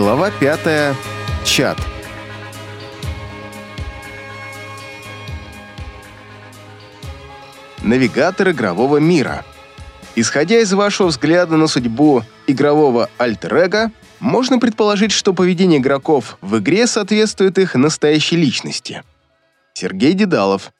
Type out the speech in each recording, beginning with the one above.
Глава 5. Чат. Навигатор игрового мира. Исходя из вашего взгляда на судьбу игрового альтер можно предположить, что поведение игроков в игре соответствует их настоящей личности. Сергей Дедалов.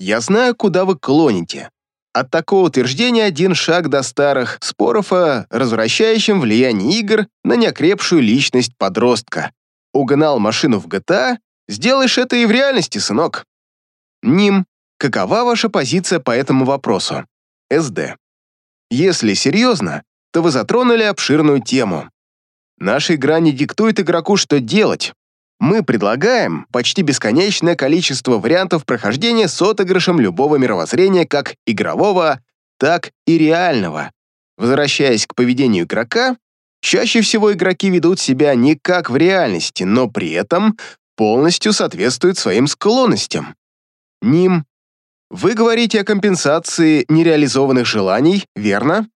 Я знаю, куда вы клоните. От такого утверждения один шаг до старых споров о развращающем влиянии игр на неокрепшую личность подростка. Угнал машину в GTA, сделаешь это и в реальности, сынок. Ним. Какова ваша позиция по этому вопросу? СД. Если серьезно, то вы затронули обширную тему. Наша игра не диктует игроку, что делать. Мы предлагаем почти бесконечное количество вариантов прохождения с отыгрышем любого мировоззрения как игрового, так и реального. Возвращаясь к поведению игрока, чаще всего игроки ведут себя не как в реальности, но при этом полностью соответствуют своим склонностям. Ним вы говорите о компенсации нереализованных желаний, верно?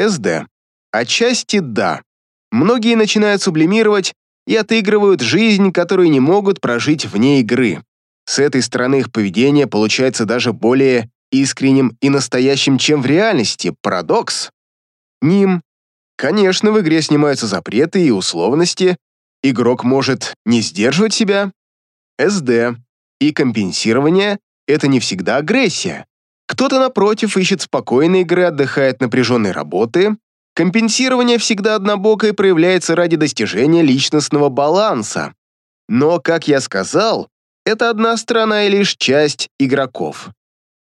СД. Отчасти да. Многие начинают сублимировать и отыгрывают жизнь, которую не могут прожить вне игры. С этой стороны их поведение получается даже более искренним и настоящим, чем в реальности. Парадокс. Ним. Конечно, в игре снимаются запреты и условности. Игрок может не сдерживать себя. СД. И компенсирование это не всегда агрессия. Кто-то, напротив, ищет спокойной игры, отдыхает напряженной работы. Компенсирование всегда однобокое проявляется ради достижения личностного баланса. Но, как я сказал, это одна сторона и лишь часть игроков.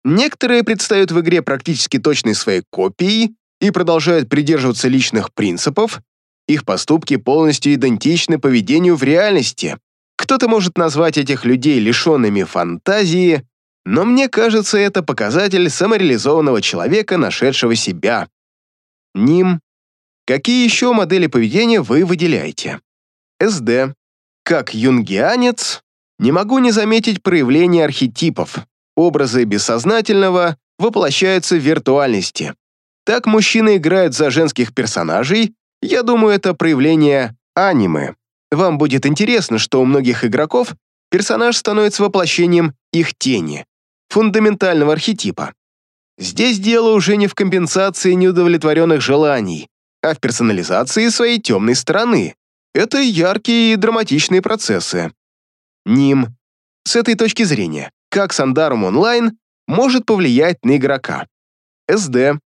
Некоторые предстают в игре практически точной своей копией и продолжают придерживаться личных принципов, их поступки полностью идентичны поведению в реальности. Кто-то может назвать этих людей лишенными фантазии, но мне кажется, это показатель самореализованного человека, нашедшего себя. Ним. Какие еще модели поведения вы выделяете? СД. Как юнгианец, не могу не заметить проявление архетипов. Образы бессознательного воплощаются в виртуальности. Так мужчины играют за женских персонажей, я думаю, это проявление анимы. Вам будет интересно, что у многих игроков персонаж становится воплощением их тени фундаментального архетипа. Здесь дело уже не в компенсации неудовлетворенных желаний, а в персонализации своей темной стороны. Это яркие и драматичные процессы. Ним. С этой точки зрения, как Сандарум онлайн может повлиять на игрока? СД.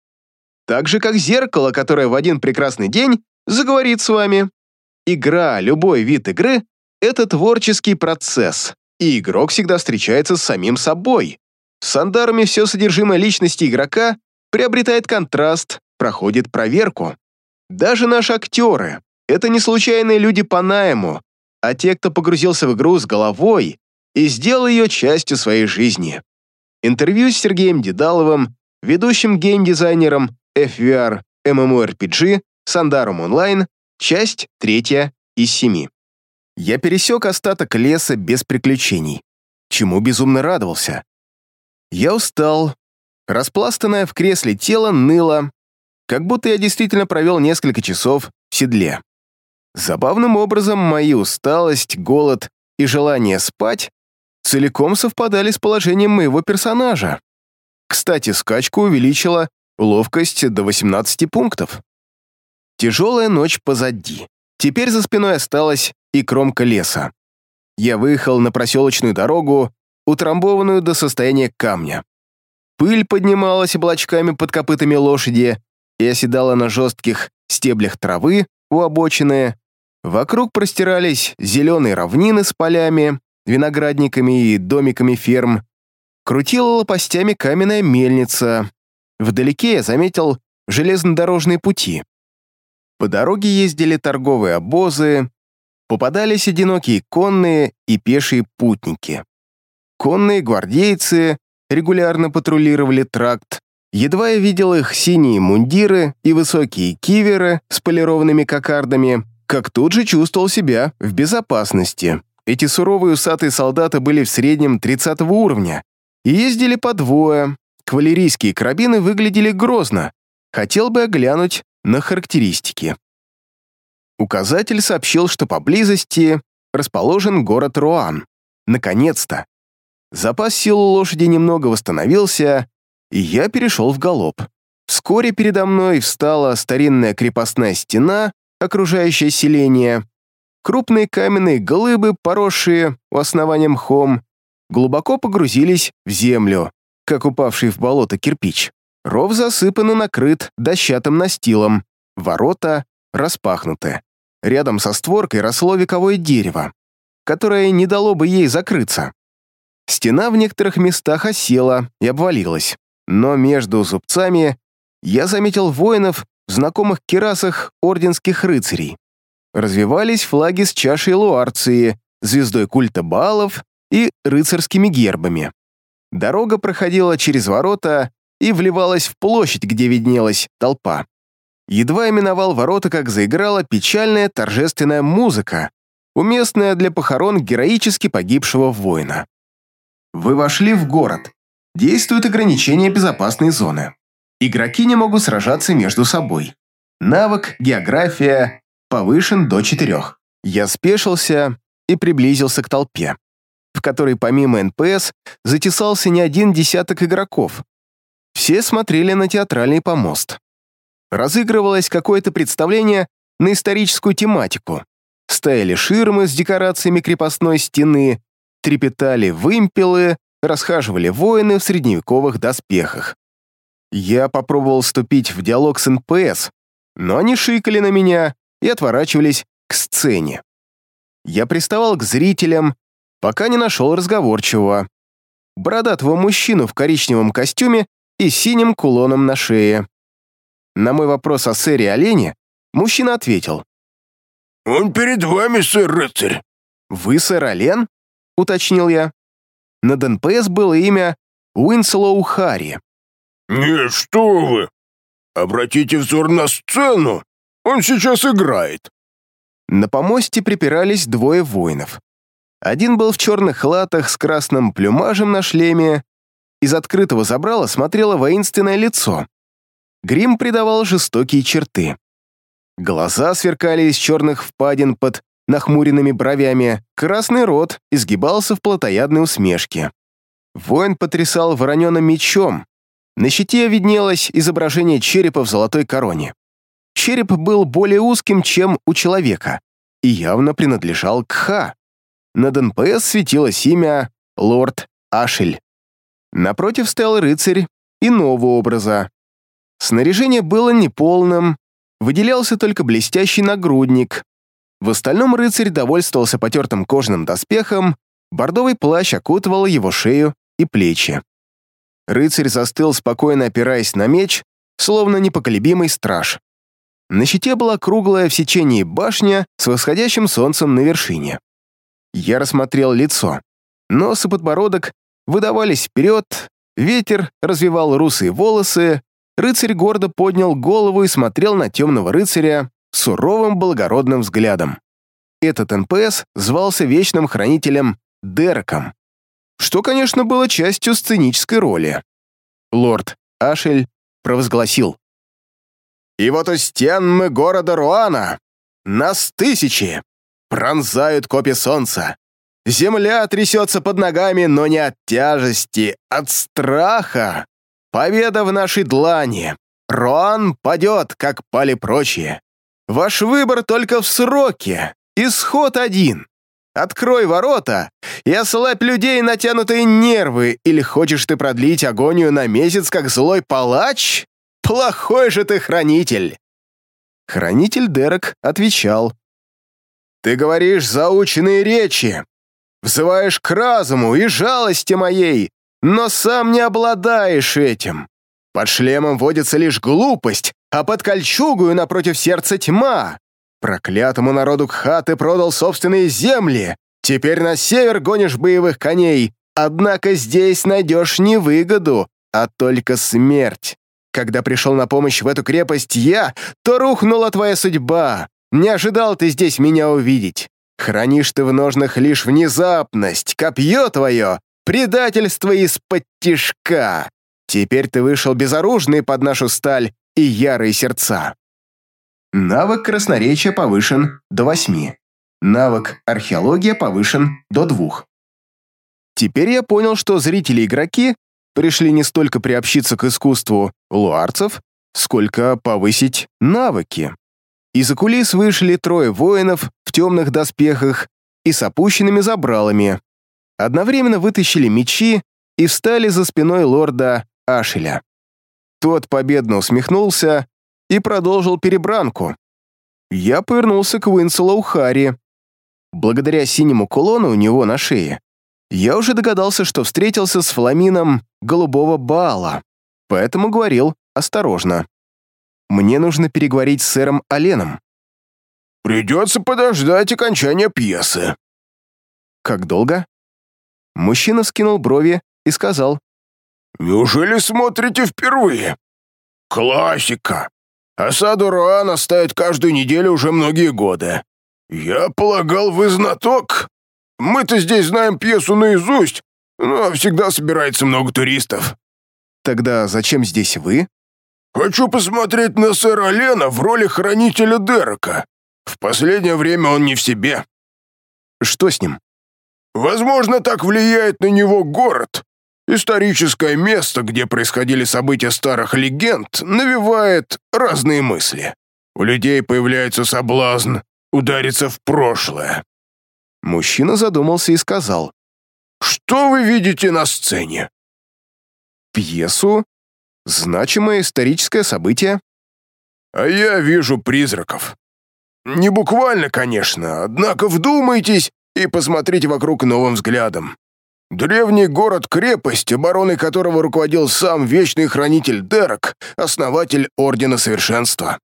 Так же, как зеркало, которое в один прекрасный день заговорит с вами. Игра, любой вид игры — это творческий процесс, и игрок всегда встречается с самим собой. В Сандаруме все содержимое личности игрока приобретает контраст, проходит проверку. Даже наши актеры — это не случайные люди по найму, а те, кто погрузился в игру с головой и сделал ее частью своей жизни. Интервью с Сергеем Дедаловым, ведущим геймдизайнером FVR MMORPG Сандарум Онлайн, часть третья из семи. Я пересек остаток леса без приключений, чему безумно радовался. Я устал. Распластанное в кресле тело ныло, как будто я действительно провел несколько часов в седле. Забавным образом мои усталость, голод и желание спать целиком совпадали с положением моего персонажа. Кстати, скачку увеличила ловкость до 18 пунктов. Тяжелая ночь позади. Теперь за спиной осталась и кромка леса. Я выехал на проселочную дорогу утрамбованную до состояния камня. Пыль поднималась облачками под копытами лошади и оседала на жестких стеблях травы у обочины. Вокруг простирались зеленые равнины с полями, виноградниками и домиками ферм. Крутила лопастями каменная мельница. Вдалеке я заметил железнодорожные пути. По дороге ездили торговые обозы, попадались одинокие конные и пешие путники. Конные гвардейцы регулярно патрулировали тракт. Едва я видел их синие мундиры и высокие киверы с полированными кокардами, как тут же чувствовал себя в безопасности. Эти суровые усатые солдаты были в среднем 30 уровня и ездили по двое. Кавалерийские карабины выглядели грозно. Хотел бы оглянуть на характеристики. Указатель сообщил, что поблизости расположен город Руан. Наконец-то. Запас сил лошади немного восстановился, и я перешел в галоп. Вскоре передо мной встала старинная крепостная стена, окружающая селение, крупные каменные глыбы, поросшие у основания мхом, глубоко погрузились в землю, как упавший в болото кирпич. Ров засыпан и накрыт дощатым настилом, ворота распахнуты. Рядом со створкой росло вековое дерево, которое не дало бы ей закрыться. Стена в некоторых местах осела и обвалилась, но между зубцами я заметил воинов в знакомых керасах орденских рыцарей. Развивались флаги с чашей Луарции, звездой культа Баалов и рыцарскими гербами. Дорога проходила через ворота и вливалась в площадь, где виднелась толпа. Едва именовал ворота, как заиграла печальная торжественная музыка, уместная для похорон героически погибшего воина. Вы вошли в город. Действуют ограничения безопасной зоны. Игроки не могут сражаться между собой. Навык «География» повышен до четырех. Я спешился и приблизился к толпе, в которой помимо НПС затесался не один десяток игроков. Все смотрели на театральный помост. Разыгрывалось какое-то представление на историческую тематику. Стояли ширмы с декорациями крепостной стены, трепетали вымпелы, расхаживали воины в средневековых доспехах. Я попробовал вступить в диалог с НПС, но они шикали на меня и отворачивались к сцене. Я приставал к зрителям, пока не нашел разговорчивого. Бородатого мужчину в коричневом костюме и синим кулоном на шее. На мой вопрос о сэре Олене мужчина ответил. «Он перед вами, сэр-рыцарь». «Вы сэр Олен?» — уточнил я. Над НПС было имя Уинслоу Харри. «Нет, что вы! Обратите взор на сцену! Он сейчас играет!» На помосте припирались двое воинов. Один был в черных латах с красным плюмажем на шлеме. Из открытого забрала смотрело воинственное лицо. Грим придавал жестокие черты. Глаза сверкали из черных впадин под нахмуренными бровями, красный рот изгибался в плотоядной усмешке. Воин потрясал вороненым мечом, на щите виднелось изображение черепа в золотой короне. Череп был более узким, чем у человека, и явно принадлежал к Ха. Над НПС светилось имя Лорд Ашель. Напротив стоял рыцарь иного образа. Снаряжение было неполным, выделялся только блестящий нагрудник. В остальном рыцарь довольствовался потертым кожаным доспехом, бордовый плащ окутывал его шею и плечи. Рыцарь застыл, спокойно опираясь на меч, словно непоколебимый страж. На щите была круглая в сечении башня с восходящим солнцем на вершине. Я рассмотрел лицо. Нос и подбородок выдавались вперед, ветер развивал русые волосы, рыцарь гордо поднял голову и смотрел на темного рыцаря суровым благородным взглядом. Этот НПС звался Вечным Хранителем Дереком что, конечно, было частью сценической роли. Лорд Ашель провозгласил. «И вот у стен мы города Руана, нас тысячи, пронзают копи солнца. Земля трясется под ногами, но не от тяжести, от страха. Победа в нашей длани. Руан падет, как пали прочие. Ваш выбор только в сроке. Исход один. Открой ворота и ослабь людей натянутые нервы, или хочешь ты продлить агонию на месяц, как злой палач? Плохой же ты хранитель!» Хранитель Дерек отвечал. «Ты говоришь заученные речи, взываешь к разуму и жалости моей, но сам не обладаешь этим. Под шлемом водится лишь глупость, а под кольчугою напротив сердца тьма. Проклятому народу Кха ты продал собственные земли. Теперь на север гонишь боевых коней. Однако здесь найдешь не выгоду, а только смерть. Когда пришел на помощь в эту крепость я, то рухнула твоя судьба. Не ожидал ты здесь меня увидеть. Хранишь ты в ножнах лишь внезапность, копье твое, предательство из-под тишка. Теперь ты вышел безоружный под нашу сталь и ярые сердца. Навык красноречия повышен до 8. Навык археология повышен до 2. Теперь я понял, что зрители-игроки пришли не столько приобщиться к искусству луарцев, сколько повысить навыки. Из-за кулис вышли трое воинов в темных доспехах и с опущенными забралами. Одновременно вытащили мечи и встали за спиной лорда Ашеля. Тот победно усмехнулся и продолжил перебранку. Я повернулся к Уинслоу Харри. Благодаря синему кулону у него на шее я уже догадался, что встретился с фламином голубого Баала, поэтому говорил осторожно. Мне нужно переговорить с сэром Оленом. «Придется подождать окончания пьесы». «Как долго?» Мужчина скинул брови и сказал. «Неужели смотрите впервые? Классика. Осаду Руана ставят каждую неделю уже многие годы. Я полагал, вы знаток. Мы-то здесь знаем пьесу наизусть, но всегда собирается много туристов». «Тогда зачем здесь вы?» «Хочу посмотреть на сэра Лена в роли хранителя Дерека. В последнее время он не в себе». «Что с ним?» «Возможно, так влияет на него город. Историческое место, где происходили события старых легенд, навевает разные мысли. У людей появляется соблазн удариться в прошлое. Мужчина задумался и сказал. «Что вы видите на сцене?» «Пьесу? Значимое историческое событие?» «А я вижу призраков. Не буквально, конечно, однако вдумайтесь и посмотрите вокруг новым взглядом. Древний город-крепость, обороной которого руководил сам Вечный Хранитель Дерек, основатель Ордена Совершенства.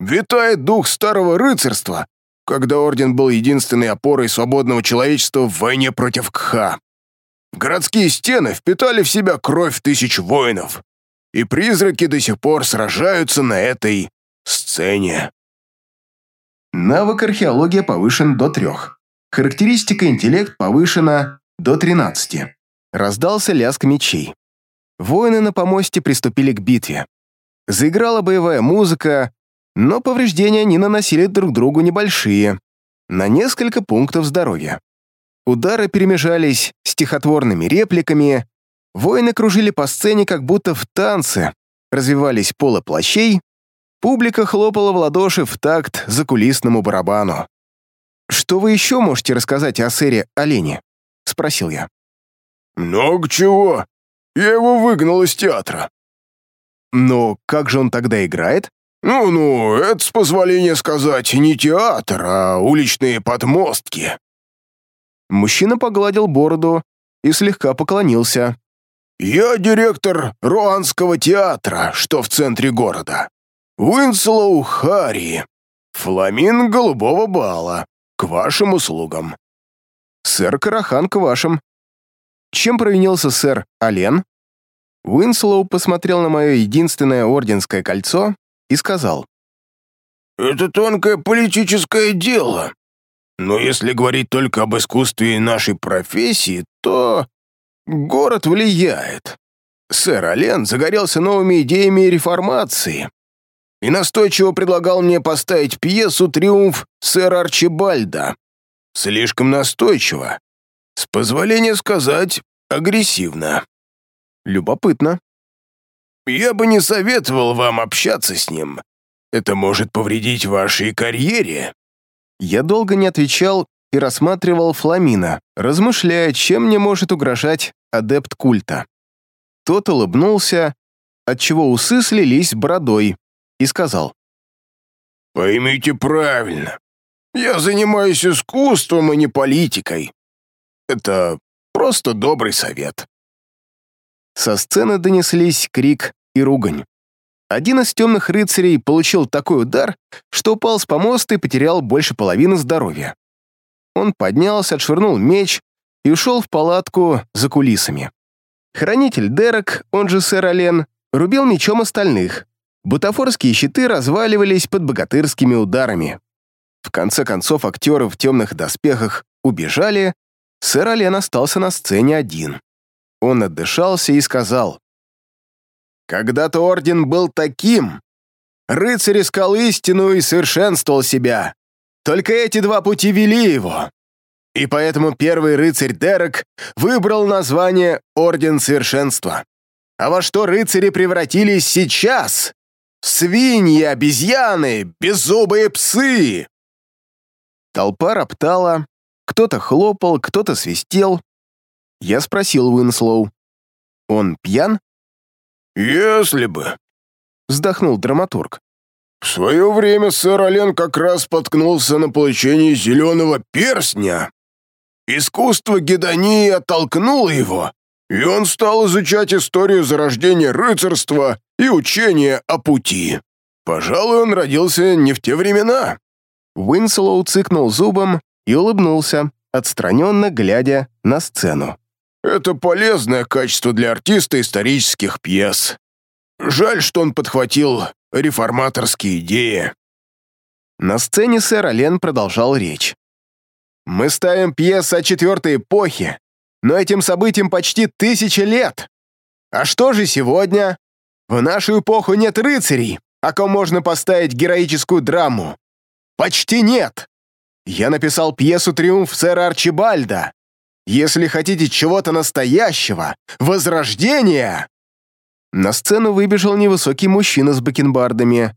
Витает дух старого рыцарства, когда Орден был единственной опорой свободного человечества в войне против Кха. Городские стены впитали в себя кровь тысяч воинов, и призраки до сих пор сражаются на этой сцене. Навык археология повышен до трех. Характеристика интеллект повышена до 13. Раздался лязг мечей. Воины на помосте приступили к битве. Заиграла боевая музыка, но повреждения они наносили друг другу небольшие, на несколько пунктов здоровья. Удары перемежались стихотворными репликами, воины кружили по сцене как будто в танце, развивались полы плащей, публика хлопала в ладоши в такт закулисному барабану. «Что вы еще можете рассказать о сэре Олене?» — спросил я. «Много чего. Я его выгнал из театра». «Но как же он тогда играет?» «Ну-ну, это, с позволения сказать, не театр, а уличные подмостки». Мужчина погладил бороду и слегка поклонился. «Я директор Руанского театра, что в центре города. Уинслоу Харри. Фламин голубого Баала. К вашим услугам». «Сэр Карахан, к вашим». «Чем провинился сэр Олен?» Уинслоу посмотрел на мое единственное орденское кольцо и сказал. «Это тонкое политическое дело. Но если говорить только об искусстве нашей профессии, то город влияет. Сэр Ален загорелся новыми идеями реформации и настойчиво предлагал мне поставить пьесу «Триумф сэра Арчибальда». Слишком настойчиво. С позволения сказать, агрессивно. Любопытно. Я бы не советовал вам общаться с ним. Это может повредить вашей карьере». Я долго не отвечал и рассматривал Фламина, размышляя, чем мне может угрожать адепт культа. Тот улыбнулся, отчего усы слились бородой, и сказал. «Поймите правильно. Я занимаюсь искусством, а не политикой. Это просто добрый совет. Со сцены донеслись крик и ругань. Один из темных рыцарей получил такой удар, что упал с помоста и потерял больше половины здоровья. Он поднялся, отшвырнул меч и ушел в палатку за кулисами. Хранитель Дерек, он же сэр Олен, рубил мечом остальных. Бутафорские щиты разваливались под богатырскими ударами. В конце концов актеры в темных доспехах убежали, сэр Олен остался на сцене один. Он отдышался и сказал, «Когда-то орден был таким, рыцарь искал истину и совершенствовал себя. Только эти два пути вели его. И поэтому первый рыцарь Дерек выбрал название Орден Совершенства. А во что рыцари превратились сейчас? Свиньи, обезьяны, беззубые псы!» Толпа роптала, кто-то хлопал, кто-то свистел. Я спросил Уинслоу. «Он пьян?» «Если бы», — вздохнул драматург. «В свое время сэр Олен как раз споткнулся на получении зеленого перстня. Искусство гедонии оттолкнуло его, и он стал изучать историю зарождения рыцарства и учения о пути. Пожалуй, он родился не в те времена». Уинслоу цыкнул зубом и улыбнулся, отстраненно глядя на сцену. «Это полезное качество для артиста исторических пьес. Жаль, что он подхватил реформаторские идеи». На сцене сэр Олен продолжал речь. «Мы ставим пьесы о четвертой эпохе, но этим событиям почти тысяча лет. А что же сегодня? В нашу эпоху нет рыцарей, о ком можно поставить героическую драму. Почти нет. Я написал пьесу «Триумф сэра Арчибальда». Если хотите чего-то настоящего, возрождения!» На сцену выбежал невысокий мужчина с бакенбардами.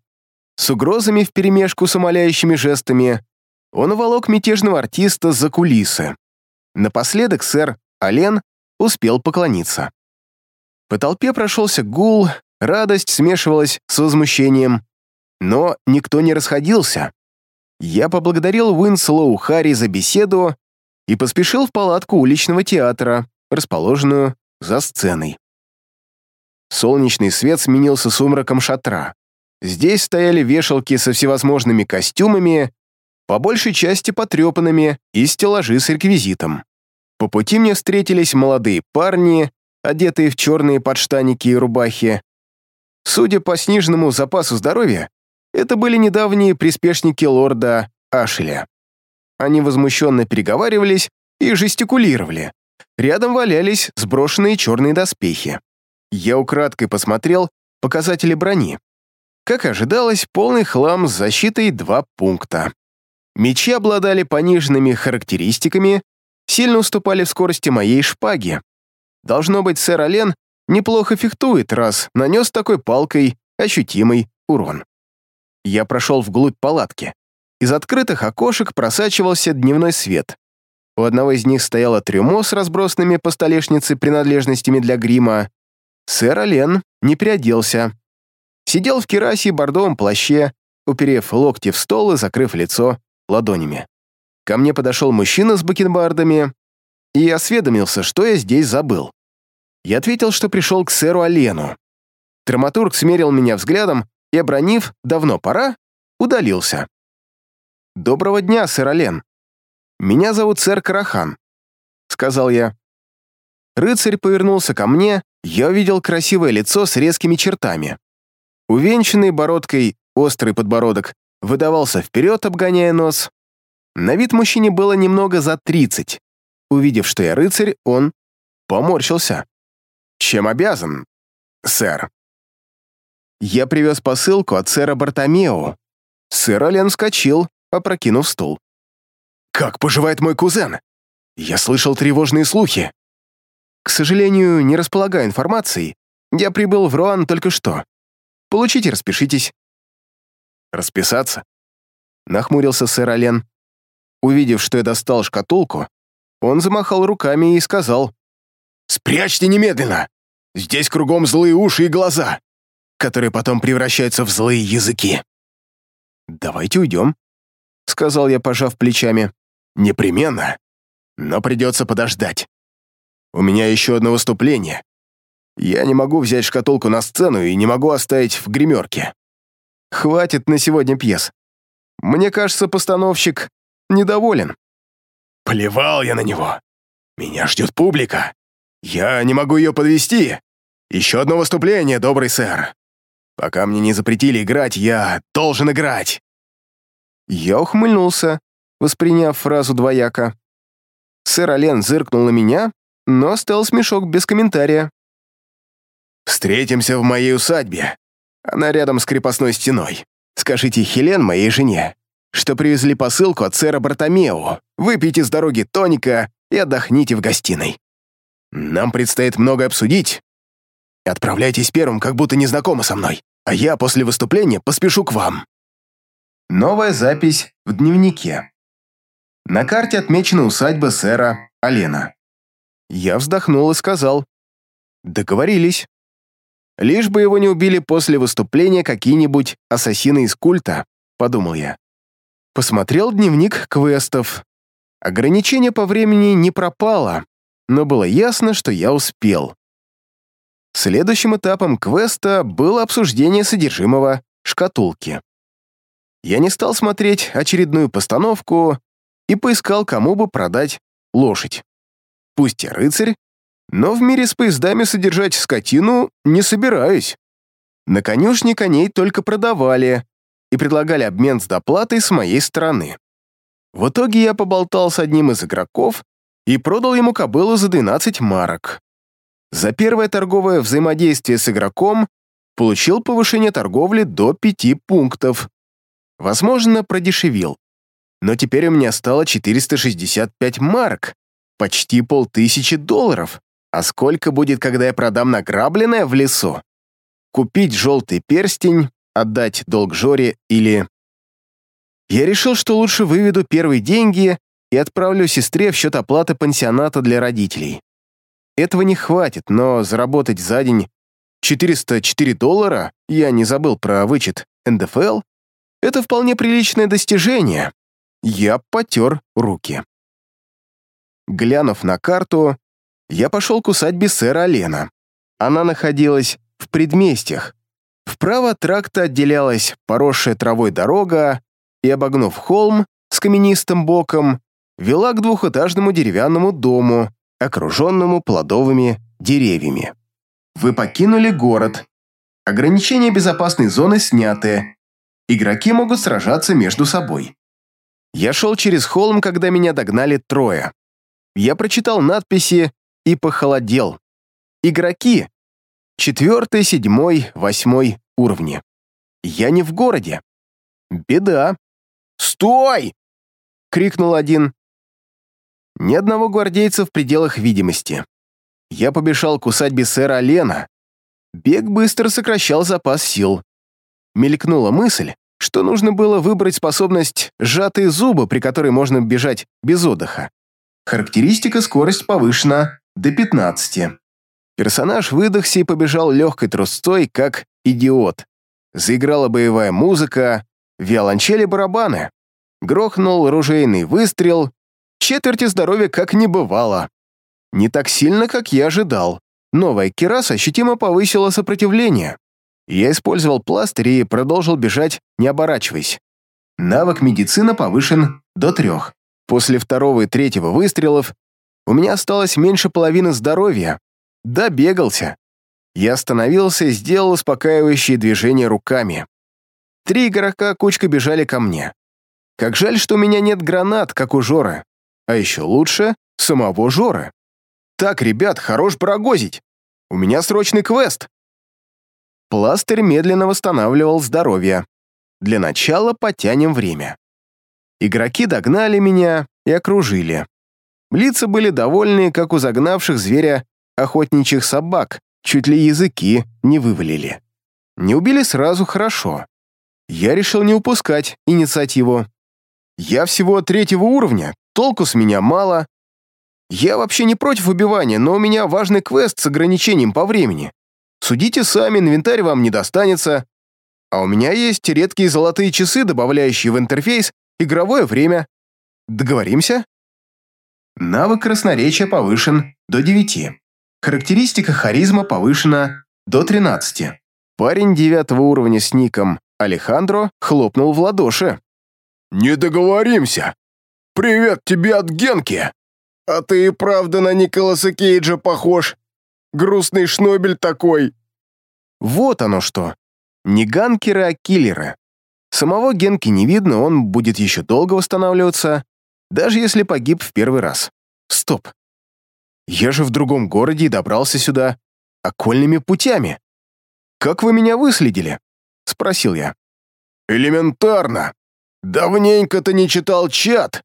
С угрозами вперемешку с умоляющими жестами он волок мятежного артиста за кулисы. Напоследок сэр Ален успел поклониться. По толпе прошелся гул, радость смешивалась с возмущением, но никто не расходился. Я поблагодарил Уинслоу Харри за беседу и поспешил в палатку уличного театра, расположенную за сценой. Солнечный свет сменился сумраком шатра. Здесь стояли вешалки со всевозможными костюмами, по большей части потрепанными, и стеллажи с реквизитом. По пути мне встретились молодые парни, одетые в черные подштаники и рубахи. Судя по сниженному запасу здоровья, это были недавние приспешники лорда Ашеля. Они возмущенно переговаривались и жестикулировали. Рядом валялись сброшенные черные доспехи. Я украдкой посмотрел показатели брони. Как ожидалось, полный хлам с защитой 2 пункта. Мечи обладали пониженными характеристиками, сильно уступали в скорости моей шпаги. Должно быть, сэр Олен неплохо фехтует, раз нанес такой палкой ощутимый урон. Я прошел вглубь палатки. Из открытых окошек просачивался дневной свет. У одного из них стояло трюмо с разбросанными по столешнице принадлежностями для грима. Сэр Олен не переоделся. Сидел в керасе и бордовом плаще, уперев локти в стол и закрыв лицо ладонями. Ко мне подошел мужчина с бакенбардами и осведомился, что я здесь забыл. Я ответил, что пришел к сэру Олену. Драматург смерил меня взглядом и, обронив «давно пора», удалился. «Доброго дня, сэр Олен. Меня зовут сэр Карахан», — сказал я. Рыцарь повернулся ко мне, я увидел красивое лицо с резкими чертами. Увенчанный бородкой острый подбородок выдавался вперед, обгоняя нос, на вид мужчине было немного за тридцать. Увидев, что я рыцарь, он поморщился. «Чем обязан, сэр?» Я привез посылку от сэра Бартомео. Сэр Олен вскочил, опрокинув стул. «Как поживает мой кузен? Я слышал тревожные слухи. К сожалению, не располагаю информацией. Я прибыл в Руан только что. Получите, распишитесь». «Расписаться?» Нахмурился сэр Олен. Увидев, что я достал шкатулку, он замахал руками и сказал, «Спрячьте немедленно! Здесь кругом злые уши и глаза, которые потом превращаются в злые языки». «Давайте уйдем», — сказал я, пожав плечами. «Непременно, но придется подождать. У меня еще одно выступление. Я не могу взять шкатулку на сцену и не могу оставить в гримерке. Хватит на сегодня пьес. Мне кажется, постановщик недоволен. Плевал я на него. Меня ждет публика. Я не могу ее подвести. Еще одно выступление, добрый сэр. Пока мне не запретили играть, я должен играть. Я ухмыльнулся, восприняв фразу двояко. Сэр Олен зыркнул на меня, но оставил смешок без комментария. «Встретимся в моей усадьбе. Она рядом с крепостной стеной. Скажите Хелен, моей жене, что привезли посылку от сэра Бартомео. Выпейте с дороги тоника и отдохните в гостиной. Нам предстоит многое обсудить. Отправляйтесь первым, как будто не знакомы со мной, а я после выступления поспешу к вам. Новая запись в дневнике. На карте отмечена усадьба сэра Алена. Я вздохнул и сказал. Договорились. Лишь бы его не убили после выступления какие-нибудь ассасины из культа, подумал я. Посмотрел дневник квестов. Ограничение по времени не пропало, но было ясно, что я успел. Следующим этапом квеста было обсуждение содержимого шкатулки. Я не стал смотреть очередную постановку и поискал, кому бы продать лошадь. Пусть я рыцарь, но в мире с поездами содержать скотину не собираюсь. На конюшне коней только продавали и предлагали обмен с доплатой с моей стороны. В итоге я поболтал с одним из игроков и продал ему кобылу за 12 марок. За первое торговое взаимодействие с игроком получил повышение торговли до 5 пунктов. Возможно, продешевил. Но теперь у меня стало 465 марок, почти полтысячи долларов. А сколько будет, когда я продам награбленное в лесу? Купить желтый перстень, отдать долг Жоре или... Я решил, что лучше выведу первые деньги и отправлю сестре в счет оплаты пансионата для родителей. Этого не хватит, но заработать за день 404 доллара, я не забыл про вычет НДФЛ, это вполне приличное достижение. Я потер руки. Глянув на карту, я пошел к усадьбе сэра Алена. Она находилась в предместьях. Вправо от тракта отделялась поросшая травой дорога, и, обогнув холм с каменистым боком, вела к двухэтажному деревянному дому, окруженному плодовыми деревьями. Вы покинули город. Ограничения безопасной зоны сняты. Игроки могут сражаться между собой. Я шел через холм, когда меня догнали трое. Я прочитал надписи и похолодел. Игроки. Четвертый, седьмой, восьмой уровни. Я не в городе. Беда. «Стой!» — крикнул один. Ни одного гвардейца в пределах видимости. Я побежал к усадьбе сэра Лена. Бег быстро сокращал запас сил. Мелькнула мысль, что нужно было выбрать способность «сжатые зубы», при которой можно бежать без отдыха. Характеристика скорость повышена до 15. Персонаж выдохся и побежал легкой трусцой, как идиот. Заиграла боевая музыка, виолончели барабаны. Грохнул ружейный выстрел, четверти здоровья как не бывало. Не так сильно, как я ожидал. Новая кераса ощутимо повысила сопротивление. Я использовал пластырь и продолжил бежать, не оборачиваясь. Навык медицина повышен до трех. После второго и третьего выстрелов у меня осталось меньше половины здоровья. Добегался. Я остановился и сделал успокаивающие движения руками. Три игрока кучка бежали ко мне. Как жаль, что у меня нет гранат, как у Жоры. А еще лучше — самого Жоры. Так, ребят, хорош прогозить. У меня срочный квест. Пластырь медленно восстанавливал здоровье. Для начала потянем время. Игроки догнали меня и окружили. Лица были довольные, как у загнавших зверя охотничьих собак, чуть ли языки не вывалили. Не убили сразу хорошо. Я решил не упускать инициативу. Я всего третьего уровня, толку с меня мало. Я вообще не против убивания, но у меня важный квест с ограничением по времени. Судите сами, инвентарь вам не достанется. А у меня есть редкие золотые часы, добавляющие в интерфейс игровое время. Договоримся? Навык красноречия повышен до 9. Характеристика харизма повышена до 13. Парень девятого уровня с ником Алехандро хлопнул в ладоши. «Не договоримся! Привет тебе от Генки! А ты и правда на Николаса Кейджа похож! Грустный шнобель такой!» Вот оно что. Не ганкеры, а киллеры. Самого Генки не видно, он будет еще долго восстанавливаться, даже если погиб в первый раз. Стоп. Я же в другом городе и добрался сюда окольными путями. Как вы меня выследили? — спросил я. «Элементарно. Давненько ты не читал чат,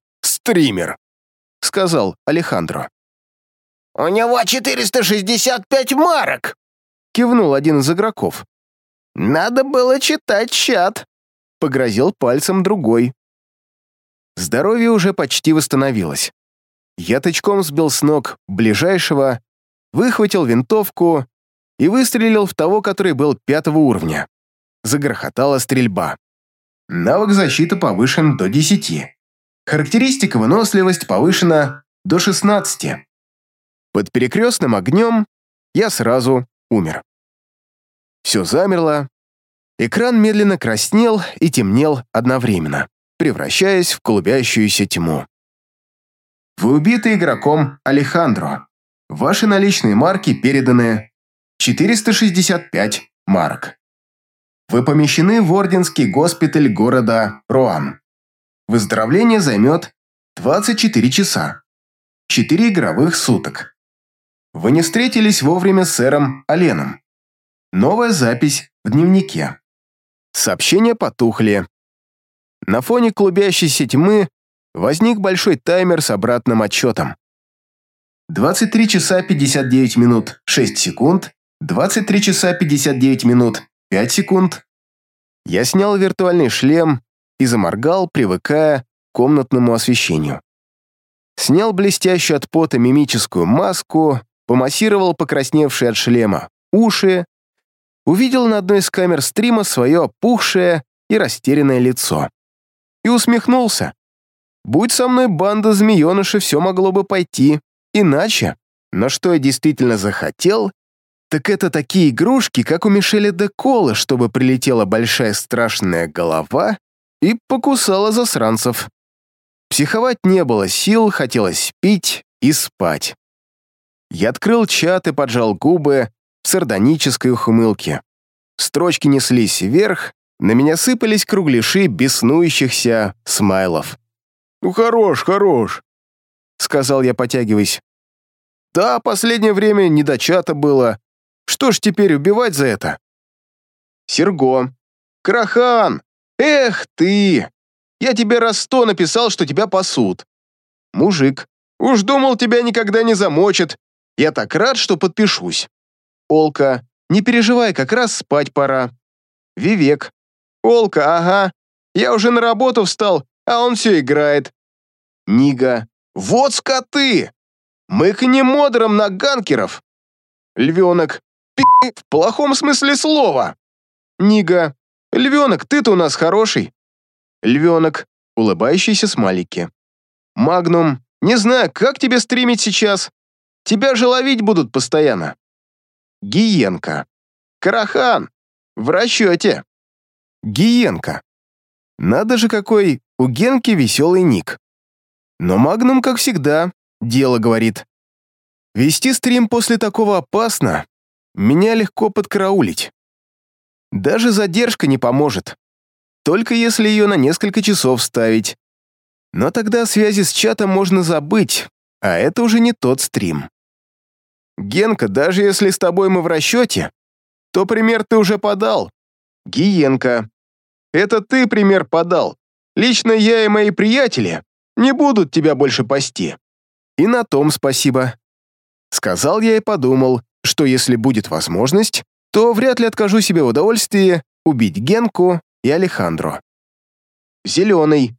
стример», — сказал Алехандро. «У него 465 марок!» — кивнул один из игроков. «Надо было читать чат», — погрозил пальцем другой. Здоровье уже почти восстановилось. Я тычком сбил с ног ближайшего, выхватил винтовку и выстрелил в того, который был пятого уровня. Загрохотала стрельба. Навык защиты повышен до 10. Характеристика выносливость повышена до 16. Под перекрестным огнем я сразу умер. Все замерло. Экран медленно краснел и темнел одновременно, превращаясь в клубящуюся тьму. Вы убиты игроком Алехандро. Ваши наличные марки переданы 465 марок. Вы помещены в Орденский госпиталь города Руан. Выздоровление займет 24 часа. 4 игровых суток. Вы не встретились вовремя с сэром Оленом. Новая запись в дневнике. Сообщения потухли. На фоне клубящейся тьмы возник большой таймер с обратным отчетом. 23 часа 59 минут 6 секунд, 23 часа 59 минут 5 секунд. Я снял виртуальный шлем и заморгал, привыкая к комнатному освещению. Снял блестящую от пота мимическую маску, помассировал покрасневшие от шлема уши, увидел на одной из камер стрима свое опухшее и растерянное лицо. И усмехнулся. Будь со мной банда змеенышей, все могло бы пойти иначе. Но что я действительно захотел, так это такие игрушки, как у Мишеля де Кола, чтобы прилетела большая страшная голова и покусала засранцев. Психовать не было сил, хотелось пить и спать. Я открыл чат и поджал губы в сардонической ухмылке. Строчки неслись вверх, на меня сыпались кругляши беснующихся смайлов. «Ну хорош, хорош», — сказал я, потягиваясь. «Да, последнее время не до чата было. Что ж теперь убивать за это?» «Серго! Крахан! Эх ты! Я тебе раз сто написал, что тебя пасут. Мужик, уж думал, тебя никогда не замочат, я так рад, что подпишусь. Олка, не переживай, как раз спать пора. Вивек. Олка, ага. Я уже на работу встал, а он все играет. Нига. Вот скоты! Мы к ним модером на ганкеров. Львенок. Пи в плохом смысле слова. Нига. Львенок, ты-то у нас хороший. Львенок, улыбающийся смайлики. Магнум. Не знаю, как тебе стримить сейчас. Тебя же ловить будут постоянно. Гиенка. Карахан. В расчете. Гиенка. Надо же, какой у Генки веселый ник. Но Магнум, как всегда, дело говорит. Вести стрим после такого опасно. Меня легко подкараулить. Даже задержка не поможет. Только если ее на несколько часов ставить. Но тогда связи с чатом можно забыть, а это уже не тот стрим. Генка, даже если с тобой мы в расчете, то пример ты уже подал. Гиенка. Это ты пример подал. Лично я и мои приятели не будут тебя больше пасти. И на том спасибо. Сказал я и подумал, что если будет возможность, то вряд ли откажу себе в удовольствии убить Генку и Алехандро. Зеленый.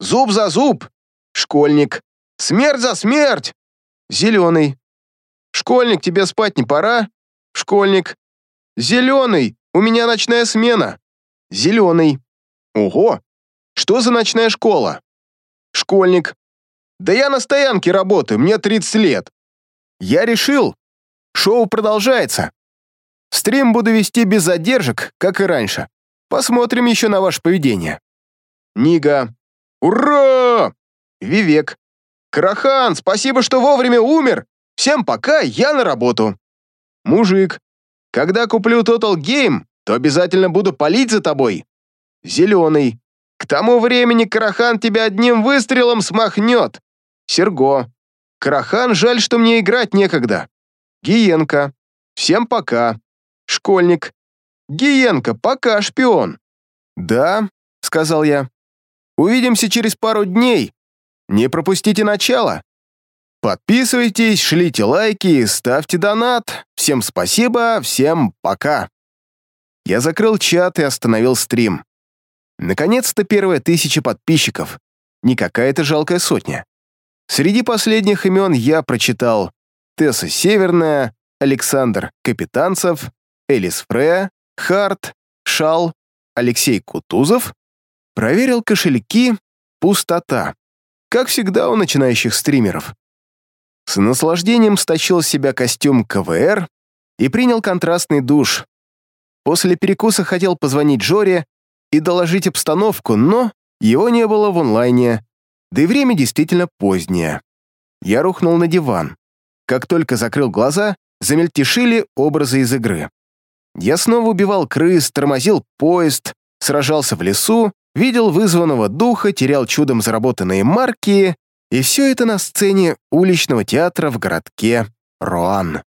Зуб за зуб. Школьник. Смерть за смерть! Зеленый. Школьник, тебе спать не пора? Школьник. Зеленый, у меня ночная смена. Зеленый. Ого, что за ночная школа? Школьник. Да я на стоянке работаю, мне 30 лет. Я решил. Шоу продолжается. Стрим буду вести без задержек, как и раньше. Посмотрим еще на ваше поведение. Нига. Ура! Вивек. «Крахан, спасибо, что вовремя умер! Всем пока, я на работу!» «Мужик, когда куплю Total Game, то обязательно буду палить за тобой!» «Зеленый, к тому времени Карахан тебя одним выстрелом смахнет!» «Серго, Карахан, жаль, что мне играть некогда!» «Гиенка, всем пока!» «Школьник, Гиенко, пока шпион!» «Да», — сказал я. «Увидимся через пару дней. Не пропустите начало. Подписывайтесь, шлите лайки, ставьте донат. Всем спасибо, всем пока». Я закрыл чат и остановил стрим. Наконец-то первая тысяча подписчиков. Не какая-то жалкая сотня. Среди последних имен я прочитал Тесса Северная, Александр Капитанцев, Элис Фрея, Харт, Шал, Алексей Кутузов. Проверил кошельки, пустота. Как всегда у начинающих стримеров. С наслаждением стащил с себя костюм КВР и принял контрастный душ. После перекуса хотел позвонить Жоре и доложить обстановку, но его не было в онлайне, да и время действительно позднее. Я рухнул на диван. Как только закрыл глаза, замельтешили образы из игры. Я снова убивал крыс, тормозил поезд, сражался в лесу, видел вызванного духа, терял чудом заработанные марки, и все это на сцене уличного театра в городке Роан.